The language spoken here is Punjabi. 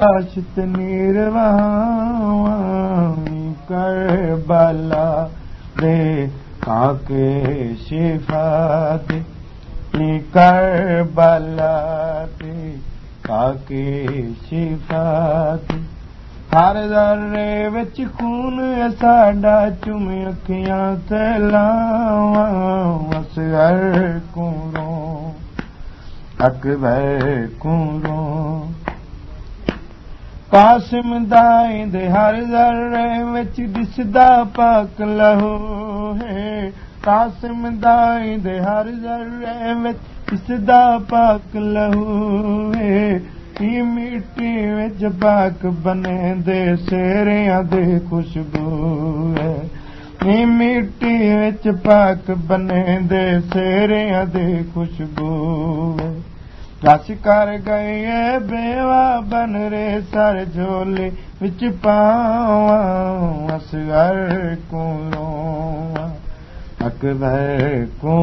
رواي ڪاڪ صوفي ڪر بالا دي ڪاڪي صفت هر دري وچ خون ساڍا چميان توهان مسرو اڪبر ڀيڪرو ਕਾਸਮ ਦਾਈ ਦੇ ਹਰ ਜ਼ਰੇ ਵਿੱਚ ਦਿਸਦਾ ਪਾਕ ਲਹੂ ਹੈ। ਕਾਸਮ ਦਾਈ ਦੇ ਹਰ ਜ਼ਰੇ ਵਿੱਚ ਦਿਸਦਾ ਪਾਕ ਲਹੂ ਹੈ। ਕੀ ਮਿੱਟੀ ਵਿੱਚ ਪਾਕ ਬਣੇ ਦੇ ਸੇਰਿਆਂ ਦੇ ਖੁਸ਼ਬੂ ਹੈ। ਕੀ ਮਿੱਟੀ ਵਿੱਚ ਪਾਕ ਬਣੇ ਦੇ ਸੇਰਿਆਂ ਦੇ ਖੁਸ਼ਬੂ ਹੈ। ਰਸ ਕਰ ਗਏ ਬੇਵਾ ਬਨ ਰੇ ਸਰ ਝੋਲੇ ਵਿੱਚ ਪਾਵਾਂ ਅਸਗਰ ਕੋਲੋਂ ਅਕਬਰ ਕੋ